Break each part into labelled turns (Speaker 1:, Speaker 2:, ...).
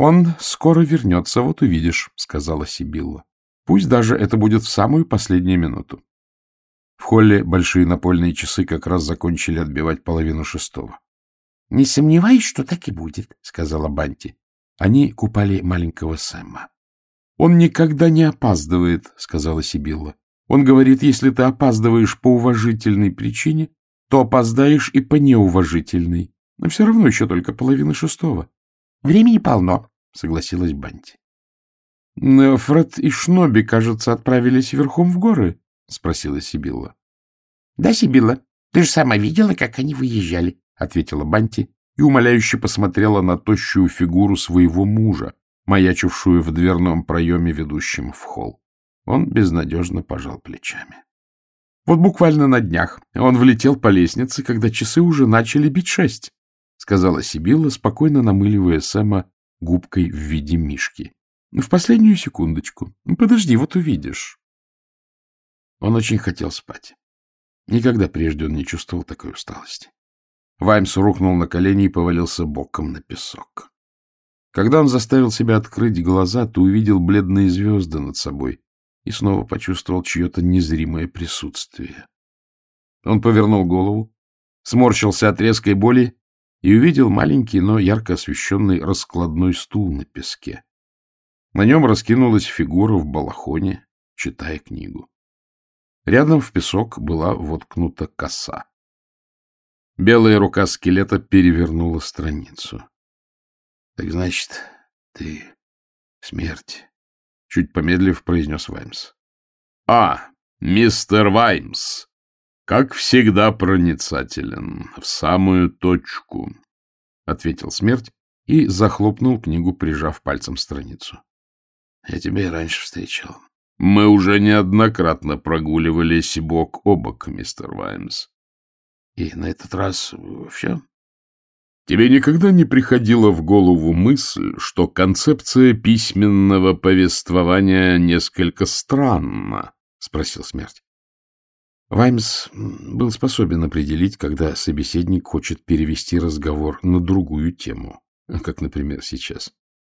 Speaker 1: Он скоро вернется, вот увидишь, — сказала Сибилла. Пусть даже это будет в самую последнюю минуту. В холле большие напольные часы как раз закончили отбивать половину шестого. — Не сомневаюсь, что так и будет, — сказала Банти. Они купали маленького Сэма. — Он никогда не опаздывает, — сказала Сибилла. — Он говорит, если ты опаздываешь по уважительной причине, то опоздаешь и по неуважительной. Но все равно еще только половина шестого. — Времени полно, согласилась Банти. — Фред и Шноби, кажется, отправились верхом в горы, — спросила Сибилла. — Да, Сибилла, ты же сама видела, как они выезжали, — ответила Банти и умоляюще посмотрела на тощую фигуру своего мужа, маячившую в дверном проеме, ведущем в холл. Он безнадежно пожал плечами. Вот буквально на днях он влетел по лестнице, когда часы уже начали бить шесть, — сказала Сибилла, спокойно намыливая Сэма губкой в виде мишки. Ну, в последнюю секундочку. Ну, подожди, вот увидишь. Он очень хотел спать. Никогда прежде он не чувствовал такой усталости. Ваймс рухнул на колени и повалился боком на песок. Когда он заставил себя открыть глаза, то увидел бледные звезды над собой и снова почувствовал чье-то незримое присутствие. Он повернул голову, сморщился от резкой боли и увидел маленький, но ярко освещенный раскладной стул на песке. На нем раскинулась фигура в балахоне, читая книгу. Рядом в песок была воткнута коса. Белая рука скелета перевернула страницу. — Так значит, ты смерть, — чуть помедлив произнес Ваймс. — А, мистер Ваймс! как всегда проницателен, в самую точку, — ответил смерть и захлопнул книгу, прижав пальцем страницу. — Я тебя и раньше встречал. — Мы уже неоднократно прогуливались бок о бок, мистер Ваймс. — И на этот раз все? Тебе никогда не приходила в голову мысль, что концепция письменного повествования несколько странна? — спросил смерть. Ваймс был способен определить, когда собеседник хочет перевести разговор на другую тему, как, например, сейчас.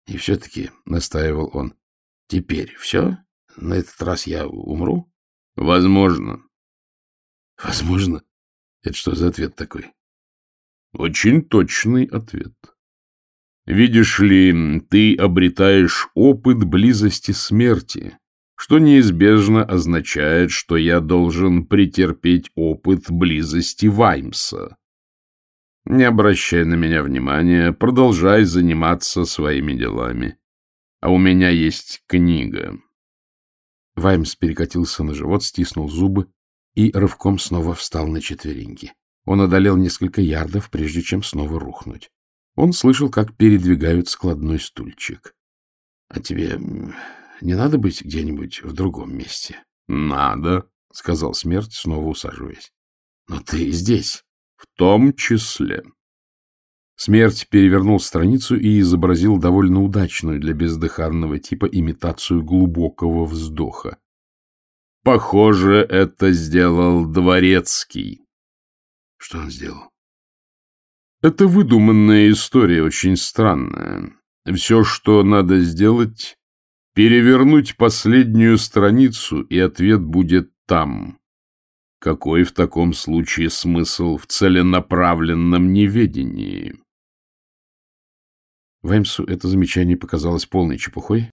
Speaker 1: И все-таки, — настаивал он, — теперь все? На этот раз я умру? Возможно. Возможно? Это что за ответ такой? Очень точный ответ. Видишь ли, ты обретаешь опыт близости смерти, что неизбежно означает, что я должен претерпеть опыт близости Ваймса. Не обращай на меня внимания, продолжай заниматься своими делами. А у меня есть книга. Ваймс перекатился на живот, стиснул зубы и рывком снова встал на четвереньки. Он одолел несколько ярдов, прежде чем снова рухнуть. Он слышал, как передвигают складной стульчик. — А тебе не надо быть где-нибудь в другом месте. — Надо, — сказал смерть, снова усаживаясь. — Но ты здесь. — В том числе. Смерть перевернул страницу и изобразил довольно удачную для бездыханного типа имитацию глубокого вздоха. — Похоже, это сделал Дворецкий. — Что он сделал? — Это выдуманная история, очень странная. Все, что надо сделать Перевернуть последнюю страницу, и ответ будет там. Какой в таком случае смысл в целенаправленном неведении? Ваймсу это замечание показалось полной чепухой,